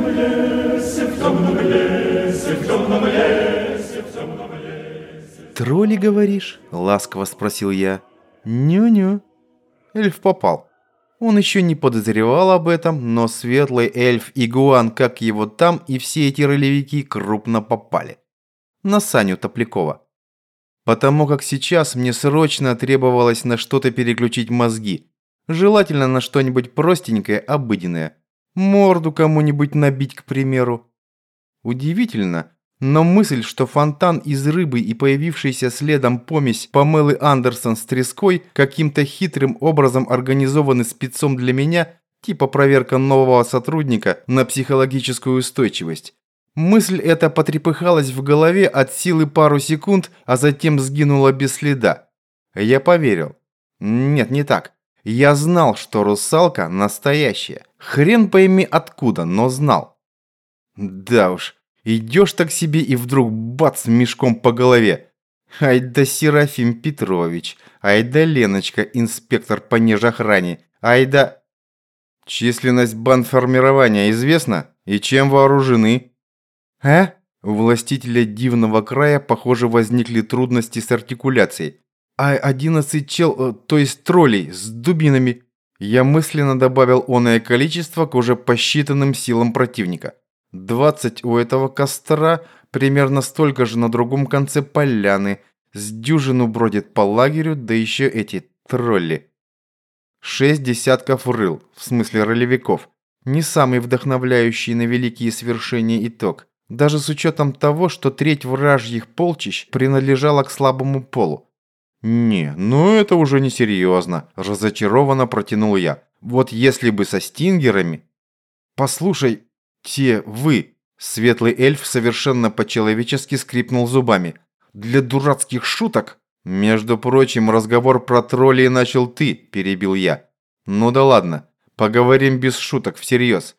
темном лесе, в темном лесе, в темном лесе, в темном лесе. «Тролли, говоришь?» – ласково спросил я. «Ню-ню». Эльф попал. Он еще не подозревал об этом, но светлый эльф Игуан, как его там, и все эти ролевики крупно попали. На Саню Топлякова. Потому как сейчас мне срочно требовалось на что-то переключить мозги. Желательно на что-нибудь простенькое, обыденное. Морду кому-нибудь набить, к примеру. Удивительно, но мысль, что фонтан из рыбы и появившийся следом помесь Памелы Андерсон с треской каким-то хитрым образом организованы спецом для меня, типа проверка нового сотрудника на психологическую устойчивость. Мысль эта потрепыхалась в голове от силы пару секунд, а затем сгинула без следа. Я поверил. Нет, не так. Я знал, что русалка настоящая. Хрен пойми откуда, но знал. Да уж, Идешь так себе и вдруг бац мешком по голове. Ай да Серафим Петрович, ай да Леночка, инспектор по нежохране, ай да... Численность бандформирования известна? И чем вооружены? А? У властителя дивного края, похоже, возникли трудности с артикуляцией. А одиннадцать чел, э, то есть троллей, с дубинами. Я мысленно добавил оное количество к уже посчитанным силам противника. 20 у этого костра, примерно столько же на другом конце поляны. С дюжину бродит по лагерю, да еще эти тролли. Шесть десятков рыл, в смысле ролевиков. Не самый вдохновляющий на великие свершения итог. Даже с учетом того, что треть вражьих полчищ принадлежала к слабому полу. «Не, ну это уже несерьезно», – разочарованно протянул я. «Вот если бы со стингерами...» «Послушай, те вы!» Светлый эльф совершенно по-человечески скрипнул зубами. «Для дурацких шуток?» «Между прочим, разговор про троллей начал ты», – перебил я. «Ну да ладно, поговорим без шуток, всерьез.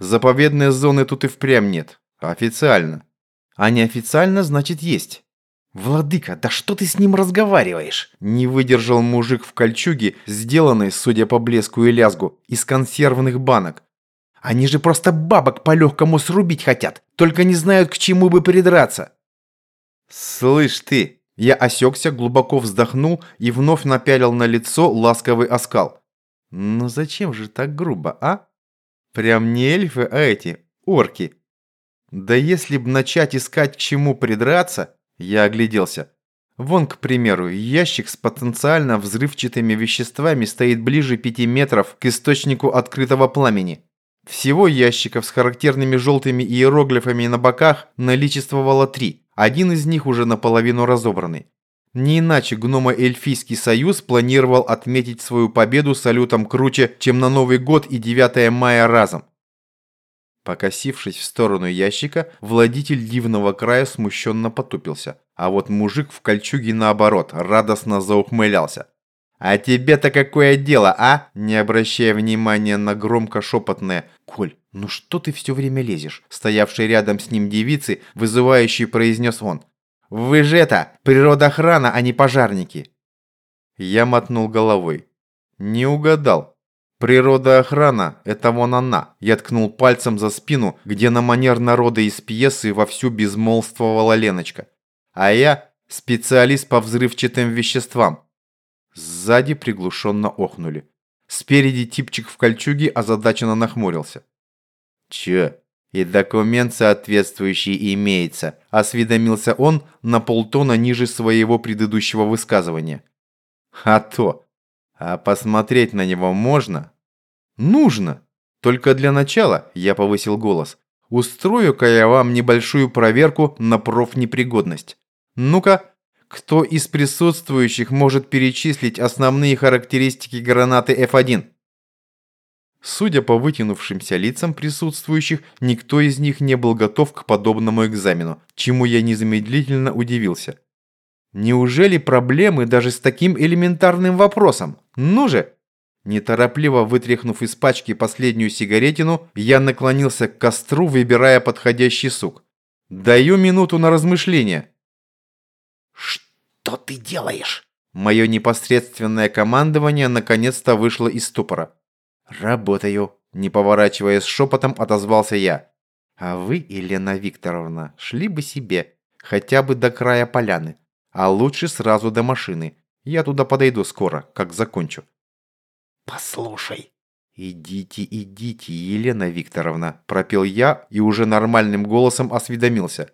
Заповедной зоны тут и впрямь нет. Официально. А неофициально, значит, есть». «Владыка, да что ты с ним разговариваешь?» Не выдержал мужик в кольчуге, сделанной, судя по блеску и лязгу, из консервных банок. Они же просто бабок по-легкому срубить хотят, только не знают, к чему бы придраться. Слышь ты, я осекся, глубоко вздохнул и вновь напялил на лицо ласковый оскал. Ну зачем же так грубо, а? Прям не эльфы, а эти, орки. Да если б начать искать к чему придраться, я огляделся. Вон, к примеру, ящик с потенциально взрывчатыми веществами стоит ближе пяти метров к источнику открытого пламени. Всего ящиков с характерными желтыми иероглифами на боках наличествовало три. Один из них уже наполовину разобранный. Не иначе гномо-эльфийский союз планировал отметить свою победу салютом круче, чем на Новый год и 9 мая разом. Покосившись в сторону ящика, владитель дивного края смущенно потупился. А вот мужик в кольчуге наоборот, радостно заухмылялся. «А тебе-то какое дело, а?» Не обращая внимания на громко шепотное «Коль, ну что ты все время лезешь?» Стоявший рядом с ним девицы, вызывающий произнес он. «Вы же это, природоохрана, а не пожарники!» Я мотнул головой. «Не угадал. Природоохрана – это вон она!» Я ткнул пальцем за спину, где на манер народа из пьесы вовсю безмолвствовала Леночка. «А я – специалист по взрывчатым веществам. Сзади приглушенно охнули. Спереди типчик в кольчуге озадаченно нахмурился. «Чё, и документ соответствующий имеется», – осведомился он на полтона ниже своего предыдущего высказывания. «А то! А посмотреть на него можно?» «Нужно! Только для начала», – я повысил голос, – «устрою-ка я вам небольшую проверку на профнепригодность. Ну-ка, кто из присутствующих может перечислить основные характеристики гранаты F1? Судя по вытянувшимся лицам присутствующих, никто из них не был готов к подобному экзамену, чему я незамедлительно удивился. Неужели проблемы даже с таким элементарным вопросом? Ну же! Неторопливо вытряхнув из пачки последнюю сигаретину, я наклонился к костру, выбирая подходящий сук. Даю минуту на размышление. «Что ты делаешь?» Мое непосредственное командование наконец-то вышло из ступора. «Работаю», – не поворачиваясь шепотом, отозвался я. А вы, Елена Викторовна, шли бы себе, хотя бы до края поляны, а лучше сразу до машины. Я туда подойду скоро, как закончу. Послушай. Идите, идите, Елена Викторовна, пропел я и уже нормальным голосом осведомился.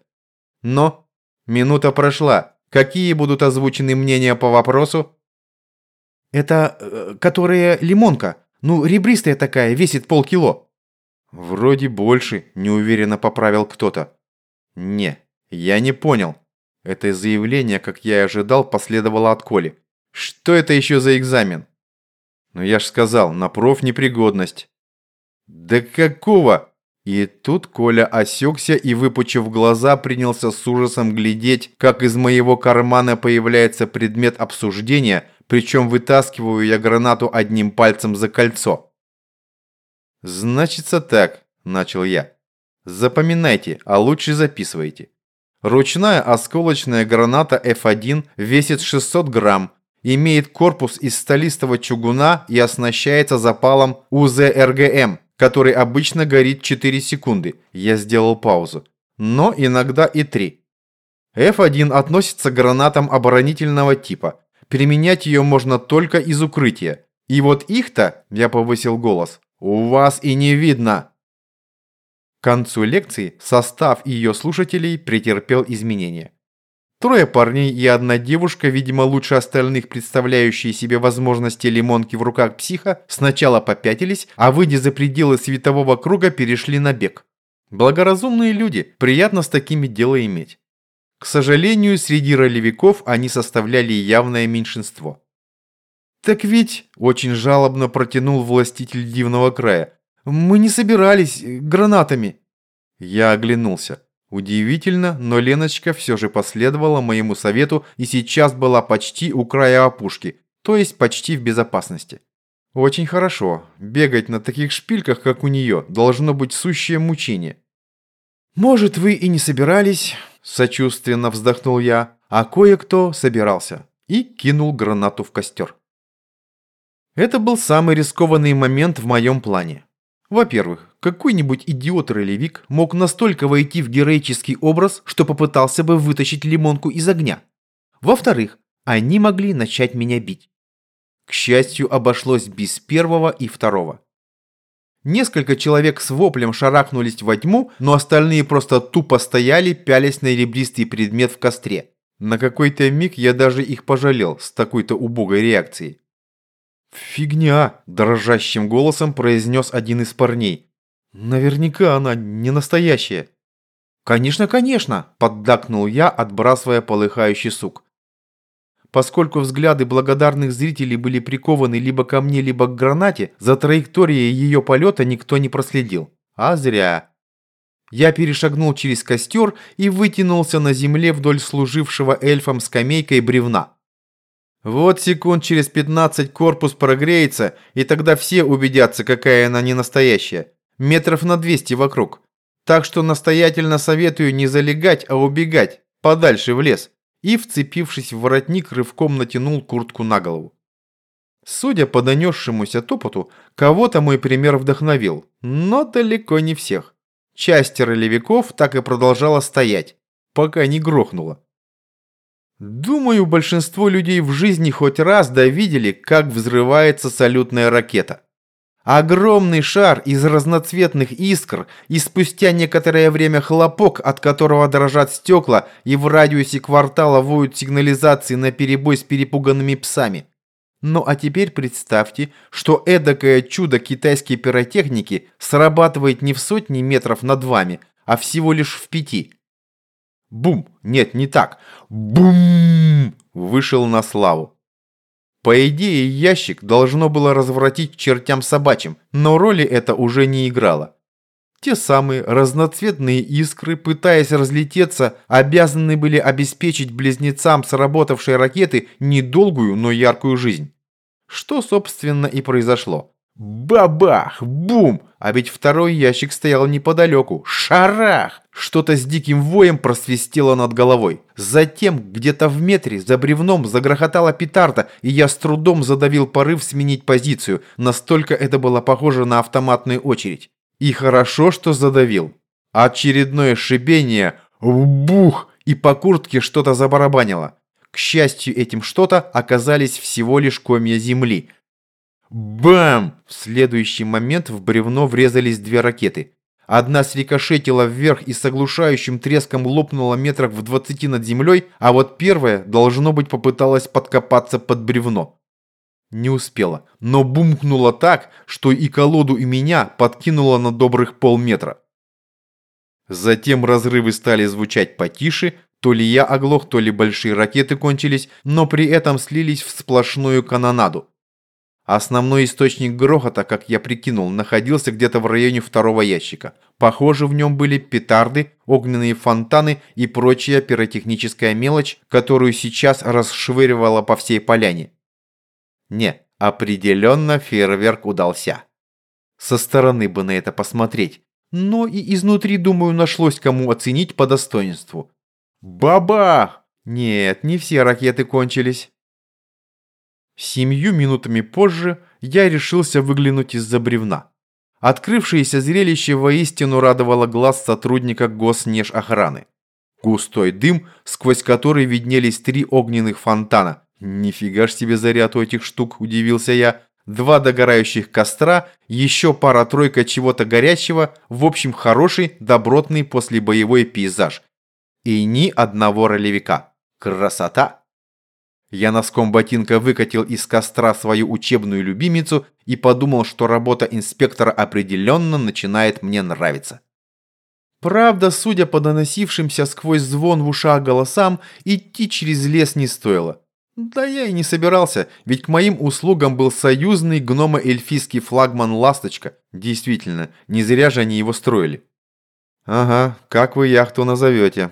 Но минута прошла. Какие будут озвучены мнения по вопросу? Это, э, которая лимонка. Ну, ребристая такая, весит полкило. Вроде больше, неуверенно поправил кто-то. Не, я не понял. Это заявление, как я и ожидал, последовало от Коли. Что это еще за экзамен? Ну я ж сказал, на профнепригодность. Да какого? И тут Коля осекся и, выпучив глаза, принялся с ужасом глядеть, как из моего кармана появляется предмет обсуждения, причем вытаскиваю я гранату одним пальцем за кольцо. «Значится так», – начал я. «Запоминайте, а лучше записывайте. Ручная осколочная граната F1 весит 600 грамм, имеет корпус из столистого чугуна и оснащается запалом УЗРГМ, который обычно горит 4 секунды. Я сделал паузу. Но иногда и 3. F1 относится к гранатам оборонительного типа. Применять ее можно только из укрытия. И вот их-то, я повысил голос, у вас и не видно. К концу лекции состав ее слушателей претерпел изменения. Трое парней и одна девушка, видимо лучше остальных представляющие себе возможности лимонки в руках психа, сначала попятились, а выйдя за пределы светового круга перешли на бег. Благоразумные люди, приятно с такими дело иметь. К сожалению, среди ролевиков они составляли явное меньшинство. «Так ведь», – очень жалобно протянул властитель дивного края, мы не собирались э, гранатами. Я оглянулся. Удивительно, но Леночка все же последовала моему совету и сейчас была почти у края опушки, то есть почти в безопасности. Очень хорошо. Бегать на таких шпильках, как у нее, должно быть сущее мучение. «Может, вы и не собирались», – сочувственно вздохнул я, а кое-кто собирался и кинул гранату в костер. Это был самый рискованный момент в моем плане. Во-первых, какой-нибудь идиот-ролевик мог настолько войти в героический образ, что попытался бы вытащить лимонку из огня. Во-вторых, они могли начать меня бить. К счастью, обошлось без первого и второго. Несколько человек с воплем шарахнулись во тьму, но остальные просто тупо стояли, пялись на ребристый предмет в костре. На какой-то миг я даже их пожалел с такой-то убогой реакцией. «Фигня!» – дрожащим голосом произнес один из парней. «Наверняка она не настоящая». «Конечно, конечно!» – поддакнул я, отбрасывая полыхающий сук. Поскольку взгляды благодарных зрителей были прикованы либо ко мне, либо к гранате, за траекторией ее полета никто не проследил. А зря. Я перешагнул через костер и вытянулся на земле вдоль служившего эльфом скамейкой бревна. Вот секунд через 15 корпус прогреется, и тогда все убедятся, какая она не настоящая. Метров на 200 вокруг. Так что настоятельно советую не залегать, а убегать, подальше в лес. И, вцепившись в воротник, рывком натянул куртку на голову. Судя по донесшемуся топоту, кого-то мой пример вдохновил, но далеко не всех. Часть ролевиков так и продолжала стоять, пока не грохнула. Думаю, большинство людей в жизни хоть раз довидели, как взрывается салютная ракета. Огромный шар из разноцветных искр и спустя некоторое время хлопок, от которого дрожат стекла и в радиусе квартала воют сигнализации на перебой с перепуганными псами. Ну а теперь представьте, что эдакое чудо китайской пиротехники срабатывает не в сотни метров над вами, а всего лишь в пяти. Бум! Нет, не так. Бум! Вышел на славу. По идее, ящик должно было развратить чертям собачьим, но роли это уже не играло. Те самые разноцветные искры, пытаясь разлететься, обязаны были обеспечить близнецам сработавшей ракеты недолгую, но яркую жизнь. Что, собственно, и произошло. Бабах! Бум! А ведь второй ящик стоял неподалеку. Шарах! Что-то с диким воем просвистело над головой. Затем, где-то в метре, за бревном загрохотала петарда, и я с трудом задавил порыв сменить позицию. Настолько это было похоже на автоматную очередь. И хорошо, что задавил. Очередное шипение, бух, и по куртке что-то забарабанило. К счастью, этим что-то оказались всего лишь комья земли. Бам! В следующий момент в бревно врезались две ракеты. Одна срикошетила вверх и с оглушающим треском лопнула метрах в двадцати над землей, а вот первая, должно быть, попыталась подкопаться под бревно. Не успела, но бумкнула так, что и колоду, и меня подкинула на добрых полметра. Затем разрывы стали звучать потише, то ли я оглох, то ли большие ракеты кончились, но при этом слились в сплошную канонаду. Основной источник грохота, как я прикинул, находился где-то в районе второго ящика. Похоже, в нем были петарды, огненные фонтаны и прочая пиротехническая мелочь, которую сейчас расшвыривала по всей поляне. Не, определенно фейерверк удался. Со стороны бы на это посмотреть. Но и изнутри, думаю, нашлось кому оценить по достоинству. Бабах! Нет, не все ракеты кончились. Семью минутами позже я решился выглянуть из-за бревна. Открывшееся зрелище воистину радовало глаз сотрудника госнежохраны. Густой дым, сквозь который виднелись три огненных фонтана. Нифига ж себе заряд у этих штук, удивился я. Два догорающих костра, еще пара-тройка чего-то горячего, в общем хороший, добротный послебоевой пейзаж. И ни одного ролевика. Красота! Я носком ботинка выкатил из костра свою учебную любимицу и подумал, что работа инспектора определенно начинает мне нравиться. Правда, судя по доносившимся сквозь звон в ушах голосам, идти через лес не стоило. Да я и не собирался, ведь к моим услугам был союзный гномо-эльфийский флагман «Ласточка». Действительно, не зря же они его строили. Ага, как вы яхту назовете?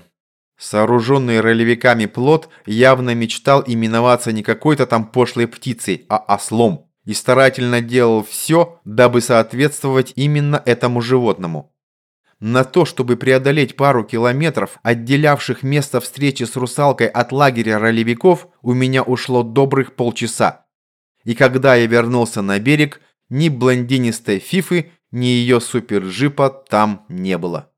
Сооруженный ролевиками плот явно мечтал именоваться не какой-то там пошлой птицей, а ослом, и старательно делал все, дабы соответствовать именно этому животному. На то, чтобы преодолеть пару километров, отделявших место встречи с русалкой от лагеря ролевиков, у меня ушло добрых полчаса. И когда я вернулся на берег, ни блондинистой фифы, ни ее суперджипа там не было.